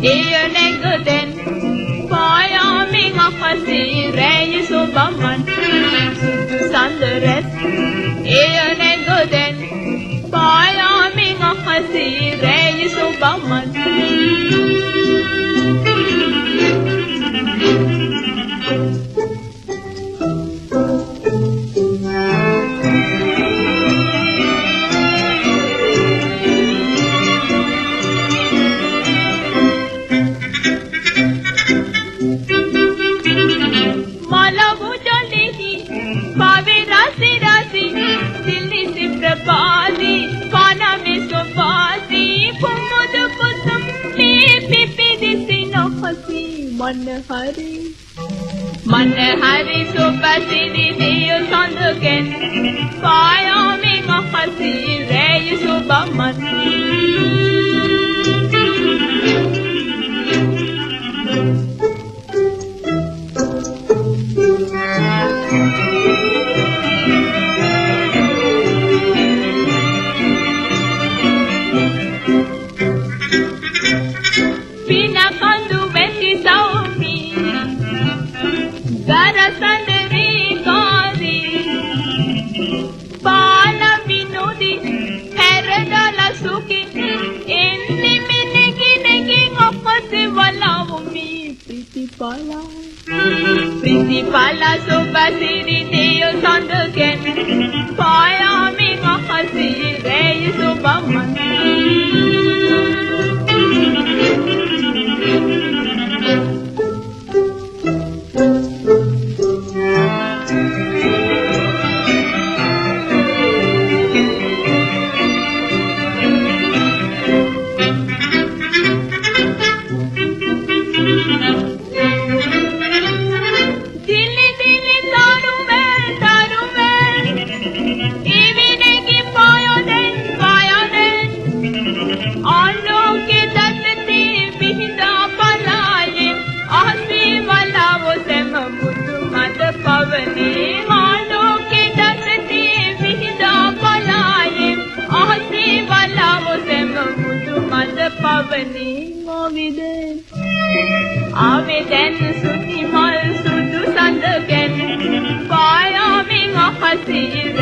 Io ne godem, poi ho mi fa sire olamaz Sandır hep Mane Hari. Mane Hari Supasidi Diyo Sandhuken. Paya Mi Mahasi Reyi Subamani. principala. Principala so teo sandoken. Paya mi mahasi reyu so baman. වනේ මොවිද? ආවේ දැන් සුති මල් සුදු සඳ කැන් පායාමෙන් අහසින්